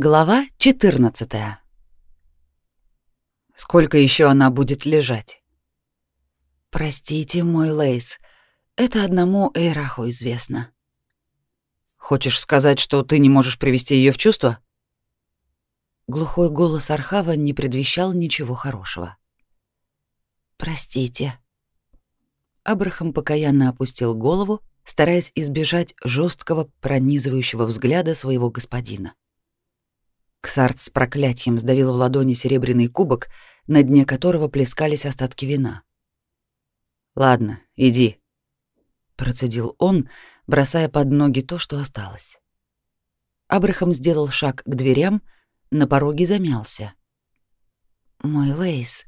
Глава 14. Сколько еще она будет лежать? Простите, мой Лейс, это одному Эйраху известно. Хочешь сказать, что ты не можешь привести ее в чувство? Глухой голос Архава не предвещал ничего хорошего. Простите. Абрахам покаянно опустил голову, стараясь избежать жесткого пронизывающего взгляда своего господина. Ксарт с проклятием сдавил в ладони серебряный кубок, на дне которого плескались остатки вина. «Ладно, иди», — процедил он, бросая под ноги то, что осталось. Абрахам сделал шаг к дверям, на пороге замялся. «Мой Лейс,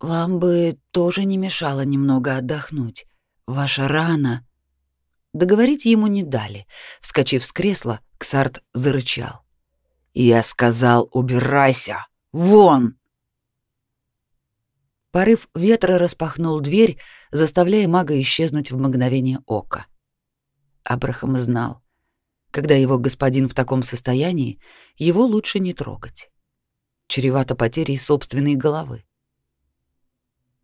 вам бы тоже не мешало немного отдохнуть. Ваша рана...» Договорить ему не дали. Вскочив с кресла, Ксарт зарычал. Я сказал, убирайся! Вон! Порыв ветра распахнул дверь, заставляя мага исчезнуть в мгновение ока. Абрахам знал, когда его господин в таком состоянии, его лучше не трогать. Чревато потерей собственной головы.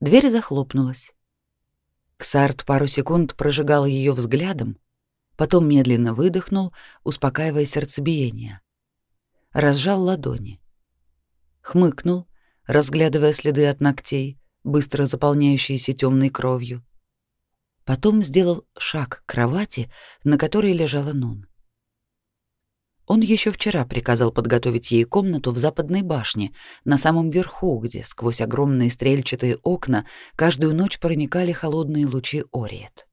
Дверь захлопнулась. Ксарт пару секунд прожигал ее взглядом, потом медленно выдохнул, успокаивая сердцебиение разжал ладони. Хмыкнул, разглядывая следы от ногтей, быстро заполняющиеся темной кровью. Потом сделал шаг к кровати, на которой лежала Нун. Он еще вчера приказал подготовить ей комнату в западной башне, на самом верху, где сквозь огромные стрельчатые окна каждую ночь проникали холодные лучи Ориет.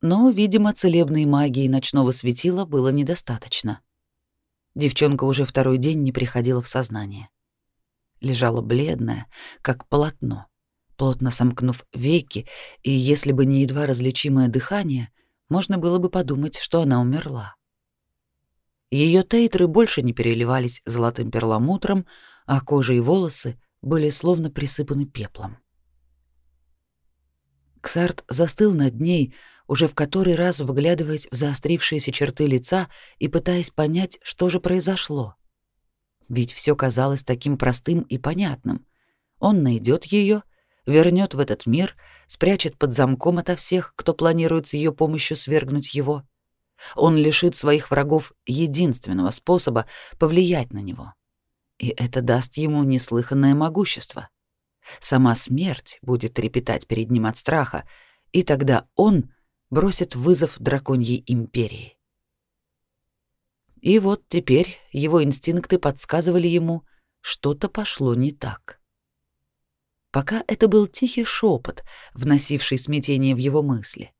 Но, видимо, целебной магии ночного светила было недостаточно. Девчонка уже второй день не приходила в сознание. Лежала бледная, как полотно, плотно сомкнув веки, и если бы не едва различимое дыхание, можно было бы подумать, что она умерла. Ее тейтры больше не переливались золотым перламутром, а кожа и волосы были словно присыпаны пеплом. Ксарт застыл над ней, уже в который раз вглядываясь в заострившиеся черты лица и пытаясь понять, что же произошло. Ведь все казалось таким простым и понятным. Он найдет ее, вернет в этот мир, спрячет под замком ото всех, кто планирует с ее помощью свергнуть его. Он лишит своих врагов единственного способа повлиять на него. И это даст ему неслыханное могущество. Сама смерть будет трепетать перед ним от страха, и тогда он бросит вызов драконьей империи. И вот теперь его инстинкты подсказывали ему, что-то пошло не так. Пока это был тихий шепот, вносивший смятение в его мысли.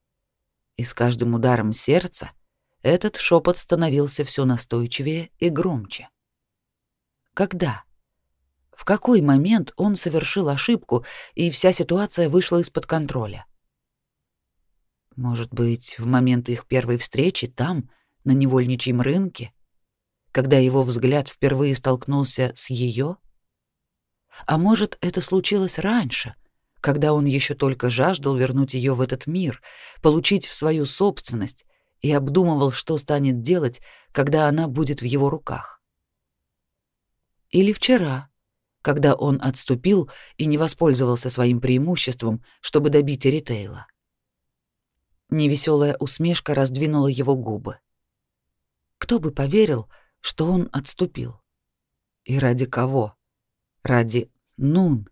И с каждым ударом сердца этот шепот становился все настойчивее и громче. Когда? В какой момент он совершил ошибку, и вся ситуация вышла из-под контроля? Может быть, в момент их первой встречи там, на невольничьем рынке, когда его взгляд впервые столкнулся с ее? А может, это случилось раньше, когда он еще только жаждал вернуть ее в этот мир, получить в свою собственность и обдумывал, что станет делать, когда она будет в его руках? Или вчера, когда он отступил и не воспользовался своим преимуществом, чтобы добить Эритейла? Невеселая усмешка раздвинула его губы. Кто бы поверил, что он отступил? И ради кого? Ради Нун.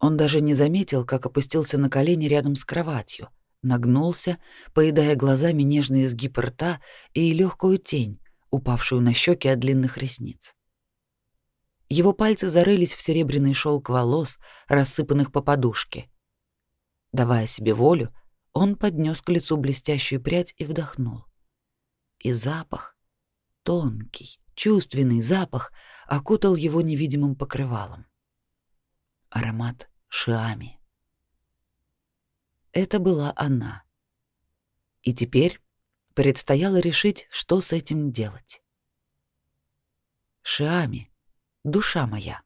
Он даже не заметил, как опустился на колени рядом с кроватью, нагнулся, поедая глазами нежный изгиб рта и легкую тень, упавшую на щеки от длинных ресниц. Его пальцы зарылись в серебряный шелк волос, рассыпанных по подушке, Давая себе волю, он поднес к лицу блестящую прядь и вдохнул. И запах, тонкий, чувственный запах, окутал его невидимым покрывалом. Аромат шиами. Это была она. И теперь предстояло решить, что с этим делать. Шиами, душа моя.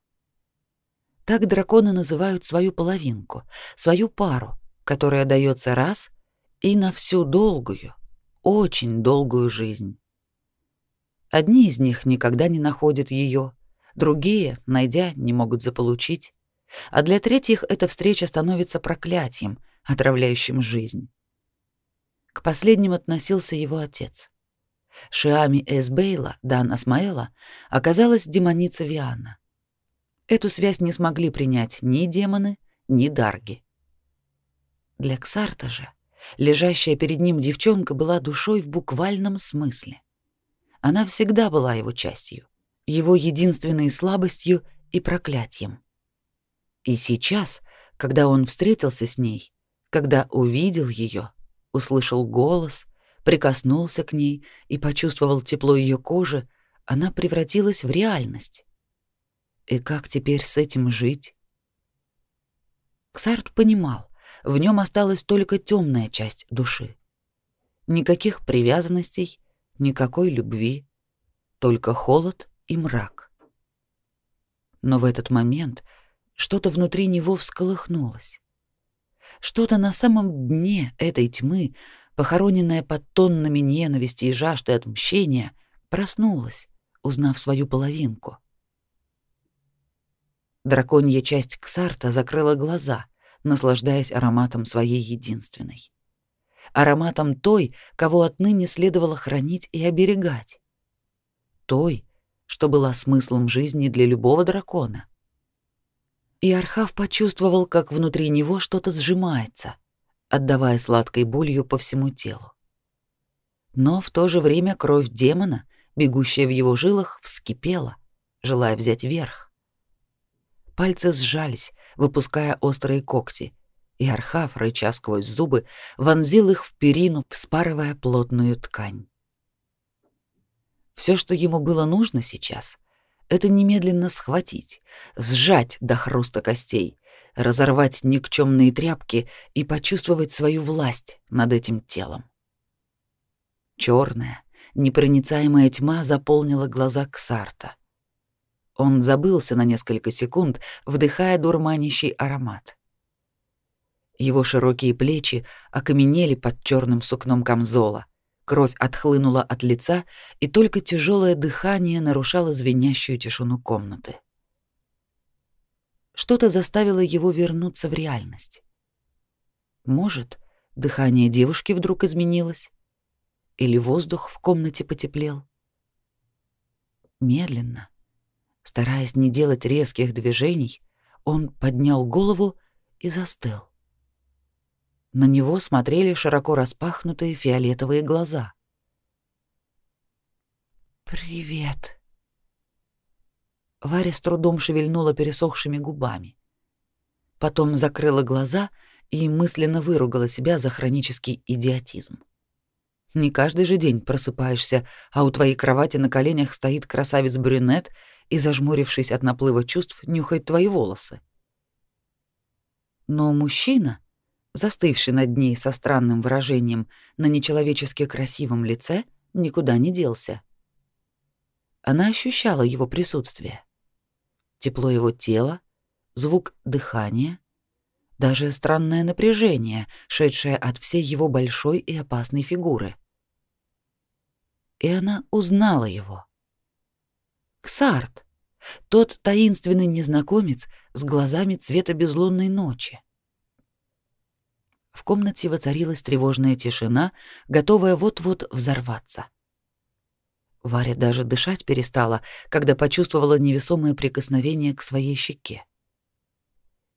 Так драконы называют свою половинку, свою пару, которая дается раз и на всю долгую, очень долгую жизнь. Одни из них никогда не находят ее, другие, найдя, не могут заполучить, а для третьих эта встреча становится проклятием, отравляющим жизнь. К последним относился его отец. Шиами Эсбейла, Дан Асмаэла, оказалась демоница Виана. Эту связь не смогли принять ни демоны, ни дарги. Для Ксарта же лежащая перед ним девчонка была душой в буквальном смысле. Она всегда была его частью, его единственной слабостью и проклятием. И сейчас, когда он встретился с ней, когда увидел ее, услышал голос, прикоснулся к ней и почувствовал тепло ее кожи, она превратилась в реальность. И как теперь с этим жить? Ксарт понимал, в нем осталась только темная часть души. Никаких привязанностей, никакой любви, только холод и мрак. Но в этот момент что-то внутри него всколыхнулось. Что-то на самом дне этой тьмы, похороненное под тоннами ненависти и жажды отмщения, проснулось, узнав свою половинку. Драконья часть Ксарта закрыла глаза, наслаждаясь ароматом своей единственной. Ароматом той, кого отныне следовало хранить и оберегать. Той, что была смыслом жизни для любого дракона. И Архав почувствовал, как внутри него что-то сжимается, отдавая сладкой болью по всему телу. Но в то же время кровь демона, бегущая в его жилах, вскипела, желая взять верх. Пальцы сжались, выпуская острые когти, и Архав, рыча сквозь зубы, вонзил их в перину, вспарывая плотную ткань. Все, что ему было нужно сейчас, это немедленно схватить, сжать до хруста костей, разорвать никчемные тряпки и почувствовать свою власть над этим телом. Черная, непроницаемая тьма заполнила глаза Ксарта — он забылся на несколько секунд, вдыхая дурманящий аромат. Его широкие плечи окаменели под черным сукном камзола. Кровь отхлынула от лица, и только тяжелое дыхание нарушало звенящую тишину комнаты. Что-то заставило его вернуться в реальность. Может, дыхание девушки вдруг изменилось, или воздух в комнате потеплел. Медленно, Стараясь не делать резких движений, он поднял голову и застыл. На него смотрели широко распахнутые фиолетовые глаза. «Привет». Варя с трудом шевельнула пересохшими губами. Потом закрыла глаза и мысленно выругала себя за хронический идиотизм. Не каждый же день просыпаешься, а у твоей кровати на коленях стоит красавец-брюнет и, зажмурившись от наплыва чувств, нюхает твои волосы. Но мужчина, застывший над ней со странным выражением на нечеловечески красивом лице, никуда не делся. Она ощущала его присутствие. Тепло его тела, звук дыхания, даже странное напряжение, шедшее от всей его большой и опасной фигуры. И она узнала его. Ксарт, тот таинственный незнакомец с глазами цвета безлунной ночи. В комнате воцарилась тревожная тишина, готовая вот-вот взорваться. Варя даже дышать перестала, когда почувствовала невесомое прикосновение к своей щеке.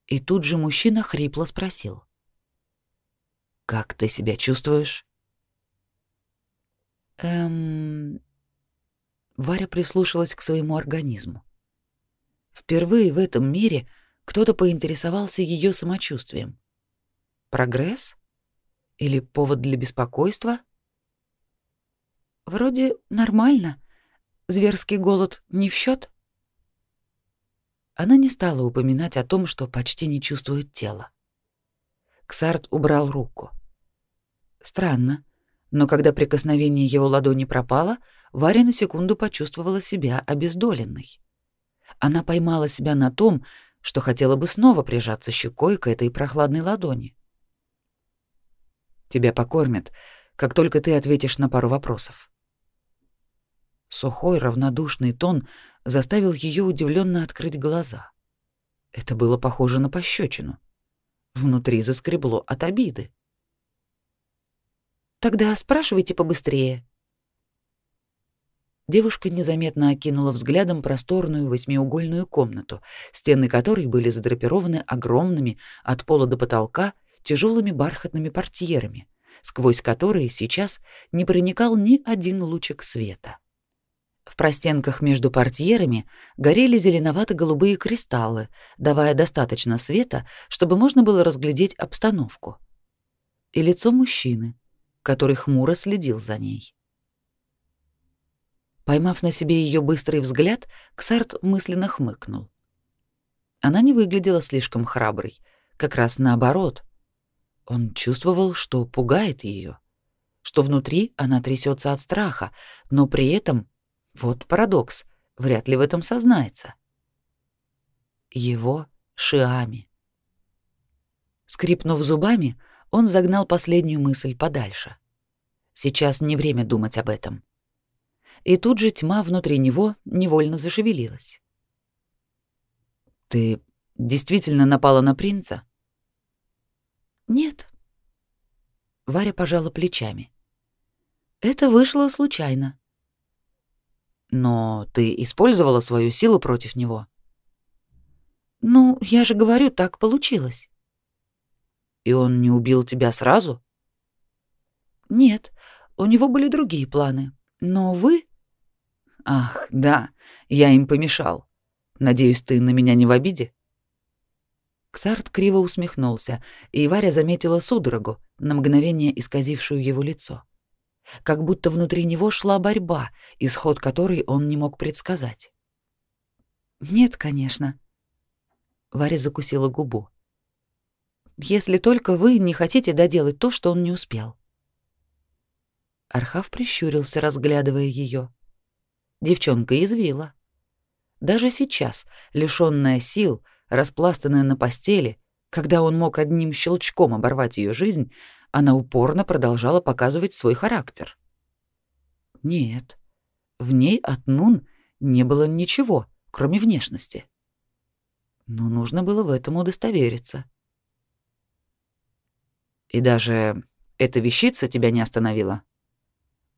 И тут же мужчина хрипло спросил: "Как ты себя чувствуешь?" Эм, Варя прислушалась к своему организму. Впервые в этом мире кто-то поинтересовался ее самочувствием. Прогресс? Или повод для беспокойства? Вроде нормально. Зверский голод не в счет. Она не стала упоминать о том, что почти не чувствует тела. Ксарт убрал руку. Странно, но когда прикосновение его ладони пропало, Варя на секунду почувствовала себя обездоленной. Она поймала себя на том, что хотела бы снова прижаться щекой к этой прохладной ладони. «Тебя покормят, как только ты ответишь на пару вопросов». Сухой, равнодушный тон заставил ее удивленно открыть глаза. Это было похоже на пощечину. Внутри заскребло от обиды. Тогда спрашивайте побыстрее. Девушка незаметно окинула взглядом просторную восьмиугольную комнату, стены которой были задрапированы огромными от пола до потолка тяжелыми бархатными портьерами, сквозь которые сейчас не проникал ни один лучик света. В простенках между портьерами горели зеленовато-голубые кристаллы, давая достаточно света, чтобы можно было разглядеть обстановку. И лицо мужчины, который хмуро следил за ней. Поймав на себе ее быстрый взгляд, Ксарт мысленно хмыкнул. Она не выглядела слишком храброй, как раз наоборот. Он чувствовал, что пугает ее, что внутри она трясется от страха, но при этом, вот парадокс, вряд ли в этом сознается. Его Шиами. Скрипнув зубами, он загнал последнюю мысль подальше. Сейчас не время думать об этом и тут же тьма внутри него невольно зашевелилась. «Ты действительно напала на принца?» «Нет». Варя пожала плечами. «Это вышло случайно». «Но ты использовала свою силу против него?» «Ну, я же говорю, так получилось». «И он не убил тебя сразу?» «Нет, у него были другие планы. Но вы Ах, да, я им помешал. Надеюсь, ты на меня не в обиде? Ксарт криво усмехнулся, и Варя заметила судорогу, на мгновение исказившую его лицо. Как будто внутри него шла борьба, исход которой он не мог предсказать. Нет, конечно. Варя закусила губу. Если только вы не хотите доделать то, что он не успел. Архав прищурился, разглядывая ее. Девчонка извила. Даже сейчас, лишённая сил, распластанная на постели, когда он мог одним щелчком оборвать ее жизнь, она упорно продолжала показывать свой характер. Нет, в ней от Нун не было ничего, кроме внешности. Но нужно было в этом удостовериться. И даже эта вещица тебя не остановила?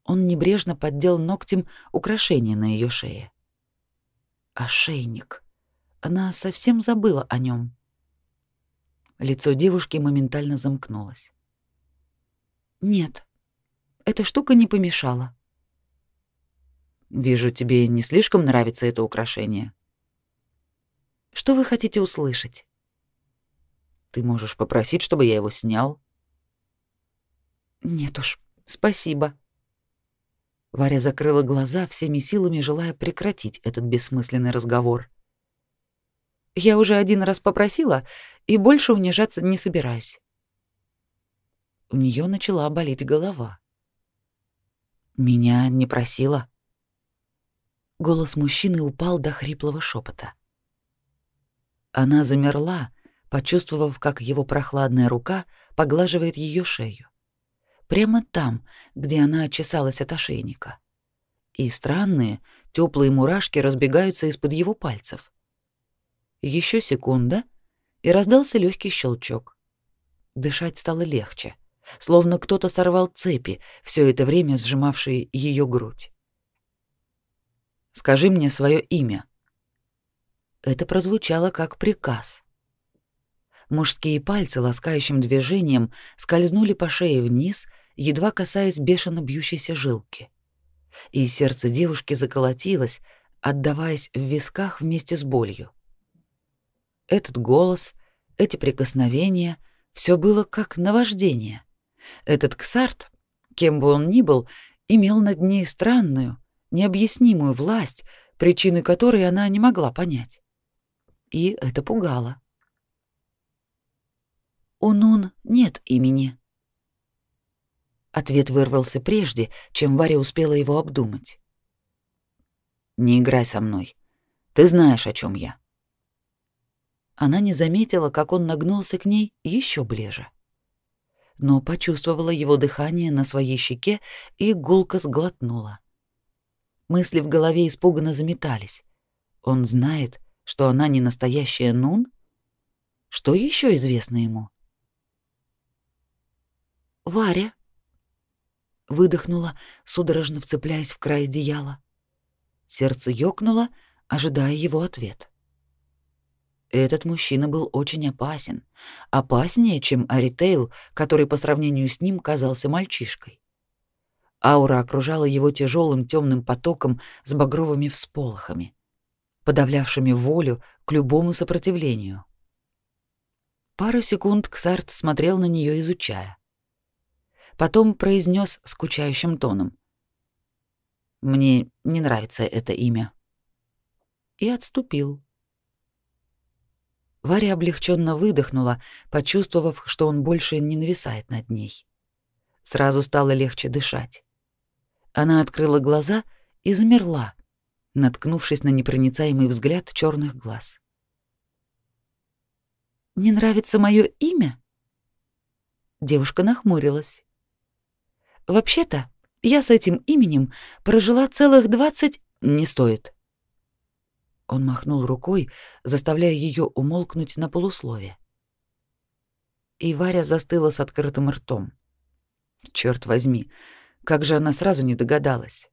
Он небрежно поддел ногтем украшение на ее шее. Ошейник. Она совсем забыла о нем. Лицо девушки моментально замкнулось. Нет. Эта штука не помешала. Вижу, тебе не слишком нравится это украшение. Что вы хотите услышать? Ты можешь попросить, чтобы я его снял? Нет уж, спасибо. Варя закрыла глаза, всеми силами желая прекратить этот бессмысленный разговор. Я уже один раз попросила и больше унижаться не собираюсь. У нее начала болеть голова. Меня не просила. Голос мужчины упал до хриплого шепота. Она замерла, почувствовав, как его прохладная рука поглаживает ее шею прямо там, где она чесалась от ошейника. И странные, теплые мурашки разбегаются из-под его пальцев. Еще секунда, и раздался легкий щелчок. Дышать стало легче, словно кто-то сорвал цепи, все это время сжимавшие ее грудь. Скажи мне свое имя. Это прозвучало как приказ. Мужские пальцы ласкающим движением скользнули по шее вниз, едва касаясь бешено бьющейся жилки. И сердце девушки заколотилось, отдаваясь в висках вместе с болью. Этот голос, эти прикосновения — все было как наваждение. Этот Ксарт, кем бы он ни был, имел над ней странную, необъяснимую власть, причины которой она не могла понять. И это пугало. У Нун нет имени. Ответ вырвался прежде, чем Варя успела его обдумать. Не играй со мной. Ты знаешь, о чем я. Она не заметила, как он нагнулся к ней еще ближе. Но почувствовала его дыхание на своей щеке и гулко сглотнула. Мысли в голове испуганно заметались. Он знает, что она не настоящая Нун? Что еще известно ему? Варя выдохнула, судорожно вцепляясь в край одеяла. Сердце ёкнуло, ожидая его ответ. Этот мужчина был очень опасен, опаснее, чем Аритейл, который по сравнению с ним казался мальчишкой. Аура окружала его тяжелым темным потоком с багровыми всполохами, подавлявшими волю к любому сопротивлению. Пару секунд Ксарт смотрел на нее, изучая. Потом произнес скучающим тоном: "Мне не нравится это имя". И отступил. Варя облегченно выдохнула, почувствовав, что он больше не нависает над ней. Сразу стало легче дышать. Она открыла глаза и замерла, наткнувшись на непроницаемый взгляд черных глаз. «Не нравится мое имя?» Девушка нахмурилась. «Вообще-то, я с этим именем прожила целых двадцать...» «Не стоит», он махнул рукой, заставляя ее умолкнуть на полуслове. И Варя застыла с открытым ртом. Черт возьми, как же она сразу не догадалась.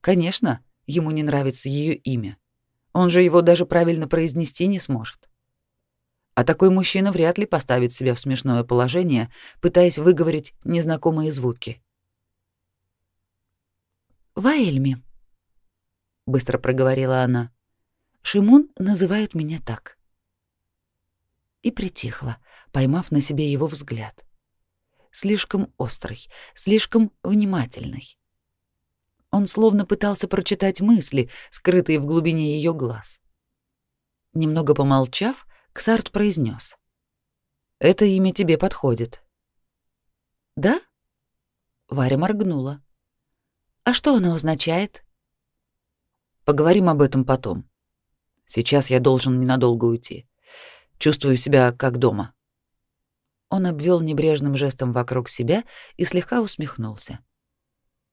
Конечно, ему не нравится ее имя. Он же его даже правильно произнести не сможет. А такой мужчина вряд ли поставит себя в смешное положение, пытаясь выговорить незнакомые звуки. «Ваэльми», — быстро проговорила она. Шимун называют меня так. И притихла, поймав на себе его взгляд. Слишком острый, слишком внимательный. Он словно пытался прочитать мысли, скрытые в глубине ее глаз. Немного помолчав, Ксарт произнес: "Это имя тебе подходит". "Да?" Варя моргнула. "А что оно означает?" "Поговорим об этом потом", Сейчас я должен ненадолго уйти. Чувствую себя как дома. Он обвел небрежным жестом вокруг себя и слегка усмехнулся.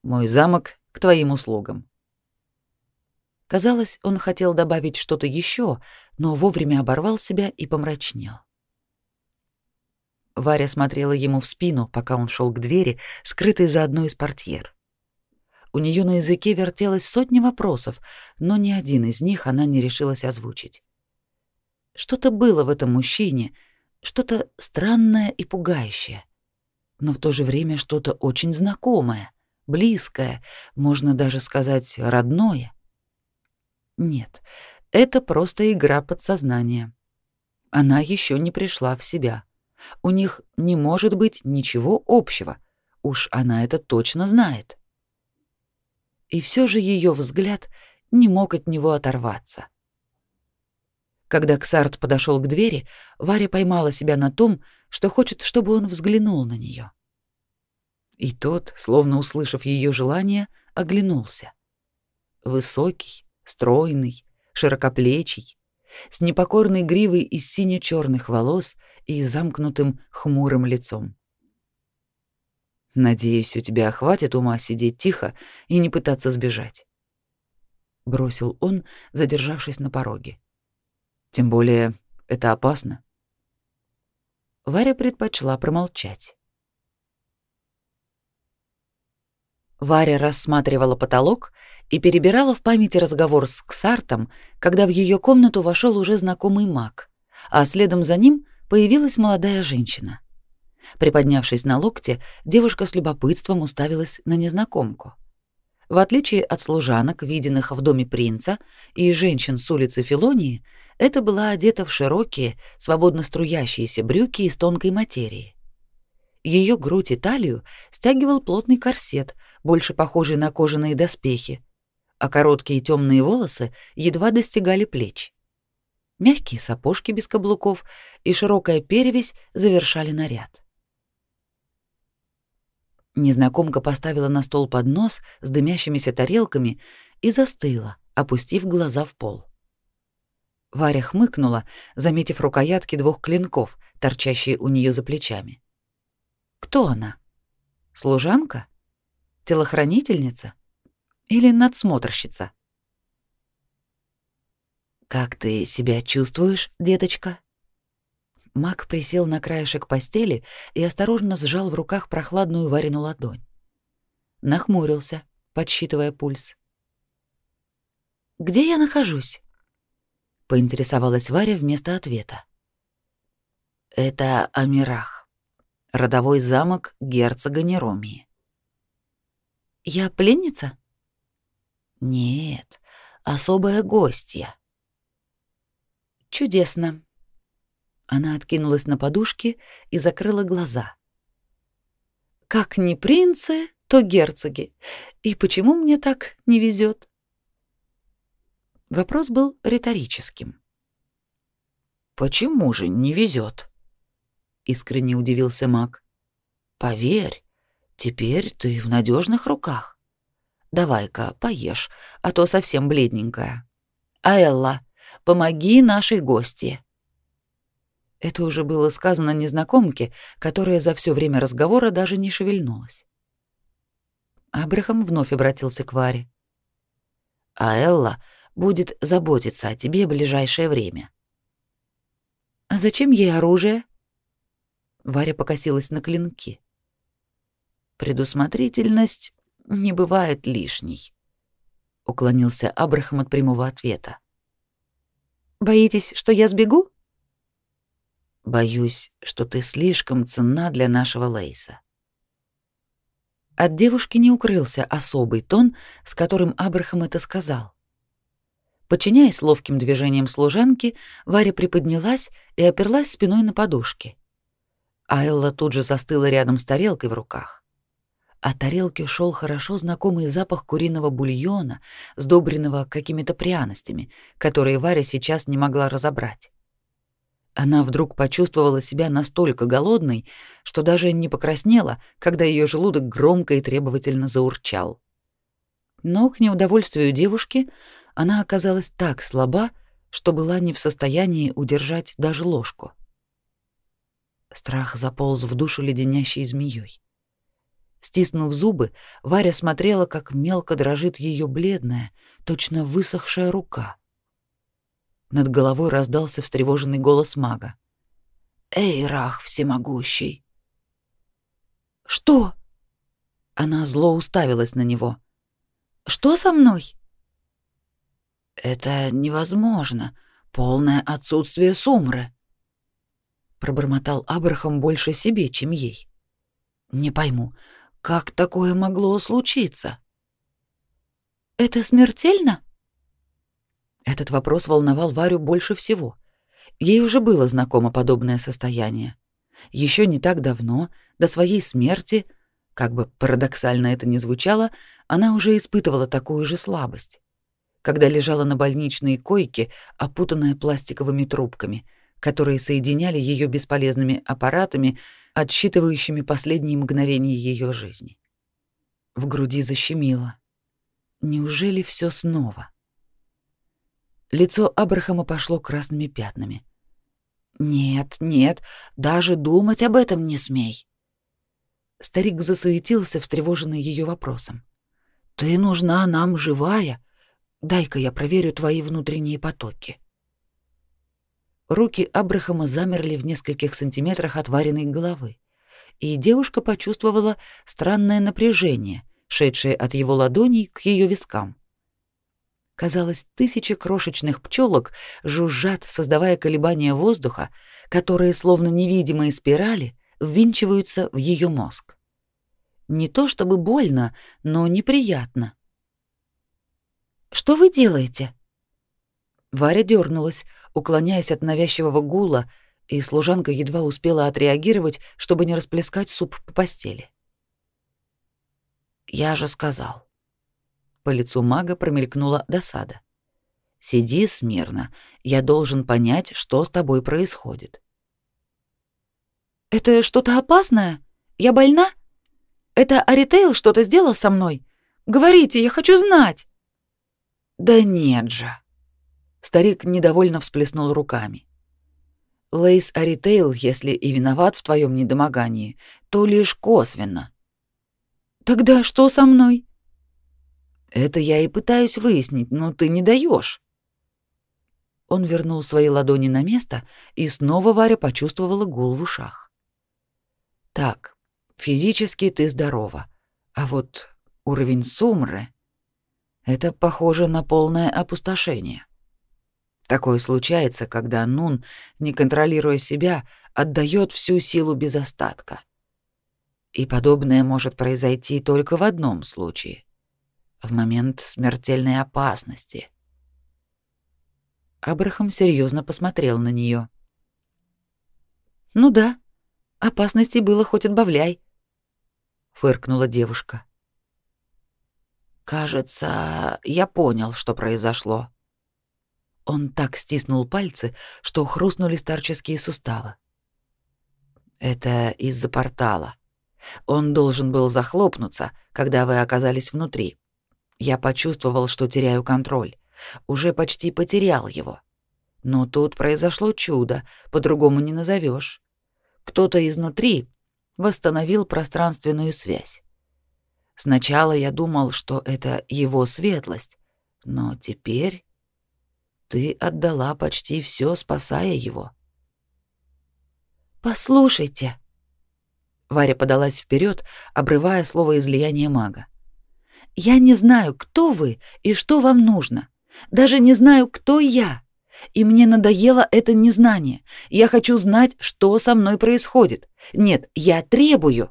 Мой замок к твоим услугам. Казалось, он хотел добавить что-то еще, но вовремя оборвал себя и помрачнел. Варя смотрела ему в спину, пока он шел к двери, скрытой за одной из портьер. У нее на языке вертелось сотни вопросов, но ни один из них она не решилась озвучить. Что-то было в этом мужчине, что-то странное и пугающее, но в то же время что-то очень знакомое, близкое, можно даже сказать, родное. Нет, это просто игра подсознания. Она еще не пришла в себя. У них не может быть ничего общего. Уж она это точно знает и все же ее взгляд не мог от него оторваться. Когда Ксарт подошел к двери, Варя поймала себя на том, что хочет, чтобы он взглянул на нее. И тот, словно услышав ее желание, оглянулся. Высокий, стройный, широкоплечий, с непокорной гривой из сине черных волос и замкнутым хмурым лицом. Надеюсь, у тебя хватит ума сидеть тихо и не пытаться сбежать, бросил он, задержавшись на пороге. Тем более, это опасно. Варя предпочла промолчать. Варя рассматривала потолок и перебирала в памяти разговор с Ксартом, когда в ее комнату вошел уже знакомый маг, а следом за ним появилась молодая женщина. Приподнявшись на локте, девушка с любопытством уставилась на незнакомку. В отличие от служанок, виденных в доме принца, и женщин с улицы Филонии, это была одета в широкие, свободно струящиеся брюки из тонкой материи. Ее грудь и талию стягивал плотный корсет, больше похожий на кожаные доспехи, а короткие темные волосы едва достигали плеч. Мягкие сапожки без каблуков и широкая перевязь завершали наряд. Незнакомка поставила на стол поднос с дымящимися тарелками и застыла, опустив глаза в пол. Варя хмыкнула, заметив рукоятки двух клинков, торчащие у нее за плечами. Кто она? Служанка? Телохранительница? Или надсмотрщица? «Как ты себя чувствуешь, деточка?» Мак присел на краешек постели и осторожно сжал в руках прохладную Варину ладонь. Нахмурился, подсчитывая пульс. «Где я нахожусь?» — поинтересовалась Варя вместо ответа. «Это Амирах, родовой замок герцога Неромии». «Я пленница?» «Нет, особая гостья». «Чудесно», она откинулась на подушки и закрыла глаза. Как не принцы, то герцоги. И почему мне так не везет? Вопрос был риторическим. Почему же не везет? искренне удивился Мак. Поверь, теперь ты в надежных руках. Давай-ка поешь, а то совсем бледненькая. А помоги нашей гости. Это уже было сказано незнакомке, которая за все время разговора даже не шевельнулась. Абрахам вновь обратился к Варе. «А Элла будет заботиться о тебе в ближайшее время». «А зачем ей оружие?» Варя покосилась на клинки. «Предусмотрительность не бывает лишней», — уклонился Абрахам от прямого ответа. «Боитесь, что я сбегу?» Боюсь, что ты слишком ценна для нашего Лейса. От девушки не укрылся особый тон, с которым Абрахам это сказал. Подчиняясь ловким движениям служанки, Варя приподнялась и оперлась спиной на подушки. Айла тут же застыла рядом с тарелкой в руках. От тарелки шел хорошо знакомый запах куриного бульона, сдобренного какими-то пряностями, которые Варя сейчас не могла разобрать. Она вдруг почувствовала себя настолько голодной, что даже не покраснела, когда ее желудок громко и требовательно заурчал. Но к неудовольствию девушки она оказалась так слаба, что была не в состоянии удержать даже ложку. Страх заполз в душу леденящей змеей. Стиснув зубы, Варя смотрела, как мелко дрожит ее бледная, точно высохшая рука — над головой раздался встревоженный голос мага. «Эй, Рах всемогущий!» «Что?» Она зло уставилась на него. «Что со мной?» «Это невозможно. Полное отсутствие сумры», — пробормотал Абрахам больше себе, чем ей. «Не пойму, как такое могло случиться?» «Это смертельно?» Этот вопрос волновал Варю больше всего. Ей уже было знакомо подобное состояние. Еще не так давно, до своей смерти, как бы парадоксально это ни звучало, она уже испытывала такую же слабость. Когда лежала на больничной койке, опутанная пластиковыми трубками, которые соединяли ее бесполезными аппаратами, отсчитывающими последние мгновения ее жизни. В груди защемило. Неужели все снова? Лицо Абрахама пошло красными пятнами. «Нет, нет, даже думать об этом не смей!» Старик засуетился, встревоженный ее вопросом. «Ты нужна нам живая. Дай-ка я проверю твои внутренние потоки». Руки Абрахама замерли в нескольких сантиметрах от вареной головы, и девушка почувствовала странное напряжение, шедшее от его ладоней к ее вискам. Казалось, тысячи крошечных пчелок жужжат, создавая колебания воздуха, которые, словно невидимые спирали, ввинчиваются в ее мозг. Не то чтобы больно, но неприятно. «Что вы делаете?» Варя дернулась, уклоняясь от навязчивого гула, и служанка едва успела отреагировать, чтобы не расплескать суп по постели. «Я же сказал, по лицу мага промелькнула досада. Сиди смирно. Я должен понять, что с тобой происходит. Это что-то опасное? Я больна? Это Аритейл что-то сделал со мной? Говорите, я хочу знать. Да нет же. Старик недовольно всплеснул руками. Лейс Аритейл, если и виноват в твоем недомогании, то лишь косвенно. Тогда что со мной? Это я и пытаюсь выяснить, но ты не даешь. Он вернул свои ладони на место, и снова Варя почувствовала гул в ушах. Так, физически ты здорова, а вот уровень сумры — это похоже на полное опустошение. Такое случается, когда Нун, не контролируя себя, отдает всю силу без остатка. И подобное может произойти только в одном случае — в момент смертельной опасности. Абрахам серьезно посмотрел на нее. «Ну да, опасностей было хоть отбавляй», — фыркнула девушка. «Кажется, я понял, что произошло», он так стиснул пальцы, что хрустнули старческие суставы. Это из-за портала. Он должен был захлопнуться, когда вы оказались внутри. Я почувствовал, что теряю контроль. Уже почти потерял его. Но тут произошло чудо, по-другому не назовешь. Кто-то изнутри восстановил пространственную связь. Сначала я думал, что это его светлость, но теперь ты отдала почти все, спасая его. Послушайте. Варя подалась вперед, обрывая слово излияния мага. Я не знаю, кто вы и что вам нужно. Даже не знаю, кто я. И мне надоело это незнание. Я хочу знать, что со мной происходит. Нет, я требую.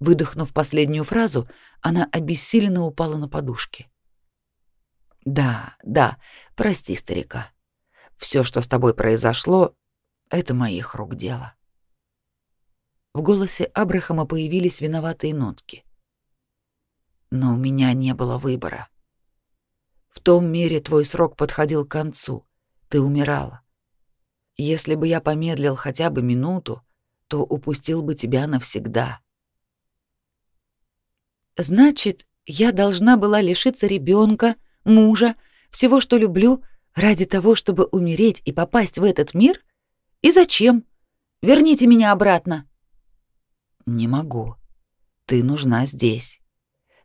Выдохнув последнюю фразу, она обессиленно упала на подушки. Да, да, прости старика. Все, что с тобой произошло, это моих рук дело. В голосе Абрахама появились виноватые нотки. Но у меня не было выбора. В том мире твой срок подходил к концу. Ты умирала. Если бы я помедлил хотя бы минуту, то упустил бы тебя навсегда. Значит, я должна была лишиться ребенка, мужа, всего, что люблю, ради того, чтобы умереть и попасть в этот мир? И зачем? Верните меня обратно. Не могу. Ты нужна здесь.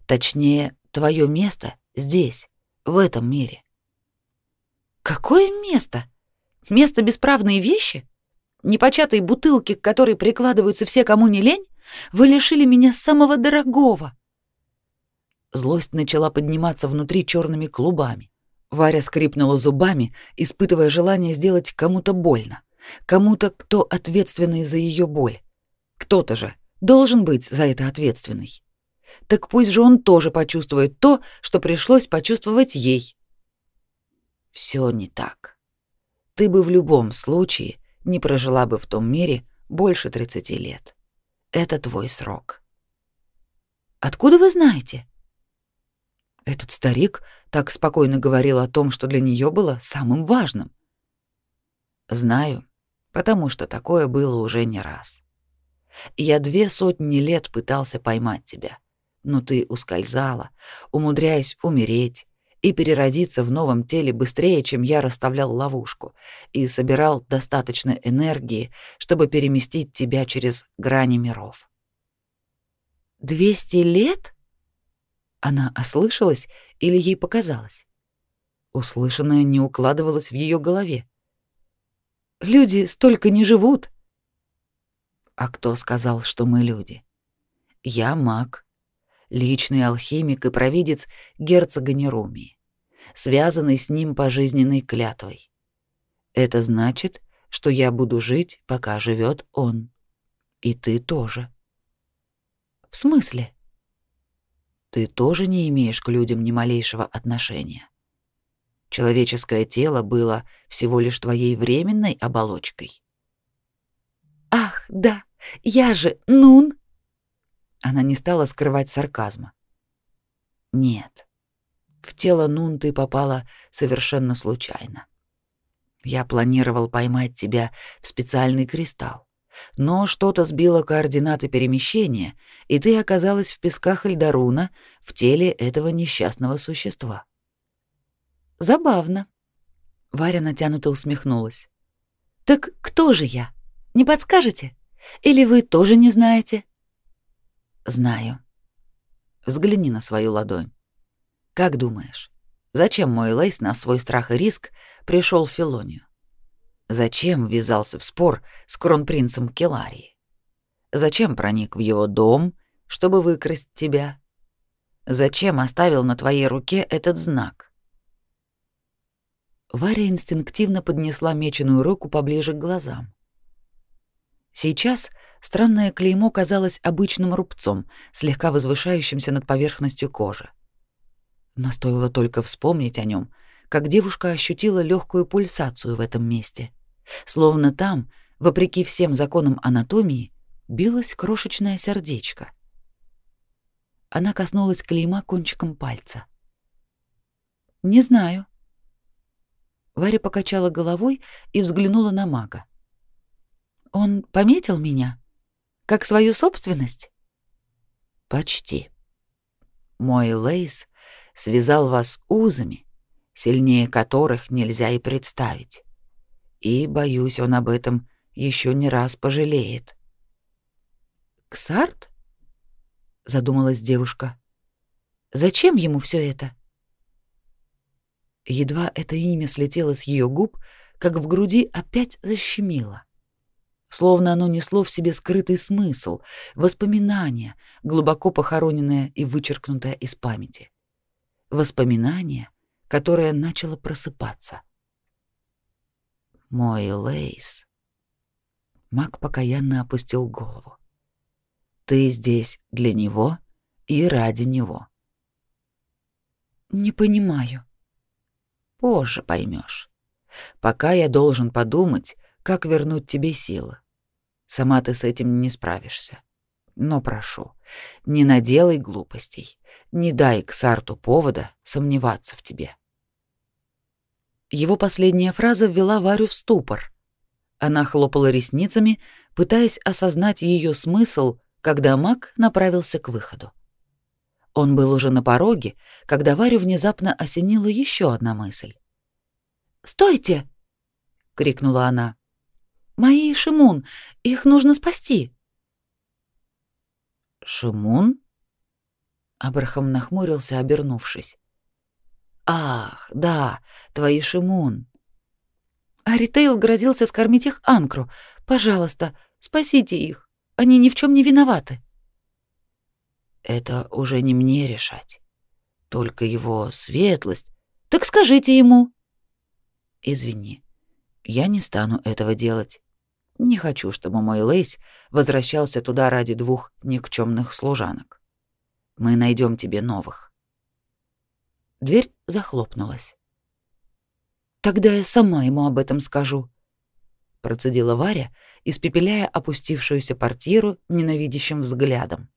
Точнее, твое место здесь, в этом мире. Какое место? Место бесправные вещи? Непочатые бутылки, к которой прикладываются все, кому не лень? Вы лишили меня самого дорогого. Злость начала подниматься внутри черными клубами. Варя скрипнула зубами, испытывая желание сделать кому-то больно. Кому-то, кто ответственный за ее боль. Кто-то же должен быть за это ответственный. Так пусть же он тоже почувствует то, что пришлось почувствовать ей. Все не так. Ты бы в любом случае не прожила бы в том мире больше 30 лет. Это твой срок. Откуда вы знаете? Этот старик так спокойно говорил о том, что для нее было самым важным. Знаю, потому что такое было уже не раз. Я две сотни лет пытался поймать тебя, но ты ускользала, умудряясь умереть и переродиться в новом теле быстрее, чем я расставлял ловушку и собирал достаточно энергии, чтобы переместить тебя через грани миров. «Двести лет?» Она ослышалась или ей показалось? Услышанное не укладывалось в ее голове. Люди столько не живут. А кто сказал, что мы люди? Я маг, личный алхимик и провидец герцога Нерумии, связанный с ним пожизненной клятвой. Это значит, что я буду жить, пока живет он. И ты тоже. В смысле? ты тоже не имеешь к людям ни малейшего отношения. Человеческое тело было всего лишь твоей временной оболочкой. Ах, да, я же Нун. Она не стала скрывать сарказма. Нет. В тело Нун ты попала совершенно случайно. Я планировал поймать тебя в специальный кристалл. Но что-то сбило координаты перемещения, и ты оказалась в песках Эльдаруна в теле этого несчастного существа. Забавно. Варя натянуто усмехнулась. Так кто же я? Не подскажете? Или вы тоже не знаете? Знаю. Взгляни на свою ладонь. Как думаешь, зачем мой Лейс на свой страх и риск пришел в Филонию? Зачем ввязался в спор с кронпринцем Келарии? Зачем проник в его дом, чтобы выкрасть тебя? Зачем оставил на твоей руке этот знак? Варя инстинктивно поднесла меченую руку поближе к глазам. Сейчас странное клеймо казалось обычным рубцом, слегка возвышающимся над поверхностью кожи. Но стоило только вспомнить о нем, как девушка ощутила легкую пульсацию в этом месте, словно там, вопреки всем законам анатомии, билось крошечное сердечко. Она коснулась клейма кончиком пальца. «Не знаю». Варя покачала головой и взглянула на мага. «Он пометил меня? Как свою собственность?» «Почти. Мой Лейс связал вас узами, сильнее которых нельзя и представить. И, боюсь, он об этом еще не раз пожалеет. Ксарт? задумалась девушка. Зачем ему все это? Едва это имя слетело с ее губ, как в груди опять защемило. Словно оно несло в себе скрытый смысл, воспоминание, глубоко похороненное и вычеркнутое из памяти. Воспоминание, которое начало просыпаться. Мой Лейс. Мак покаянно опустил голову. Ты здесь для него и ради него. Не понимаю. Позже поймешь. Пока я должен подумать, как вернуть тебе силы. Сама ты с этим не справишься. Но прошу, не наделай глупостей. Не дай Ксарту повода сомневаться в тебе. Его последняя фраза ввела Варю в ступор. Она хлопала ресницами, пытаясь осознать ее смысл когда маг направился к выходу. Он был уже на пороге, когда Варю внезапно осенила еще одна мысль. «Стойте!» — крикнула она. «Мои Шимун! Их нужно спасти!» «Шимун?» Абрахам нахмурился, обернувшись. «Ах, да, твои Шимун!» Аритейл грозился скормить их Анкру. «Пожалуйста, спасите их!» Они ни в чем не виноваты. Это уже не мне решать. Только его светлость. Так скажите ему. Извини. Я не стану этого делать. Не хочу, чтобы мой Лейс возвращался туда ради двух никчемных служанок. Мы найдем тебе новых. Дверь захлопнулась. Тогда я сама ему об этом скажу, процедила Варя, испепеляя опустившуюся портьеру ненавидящим взглядом.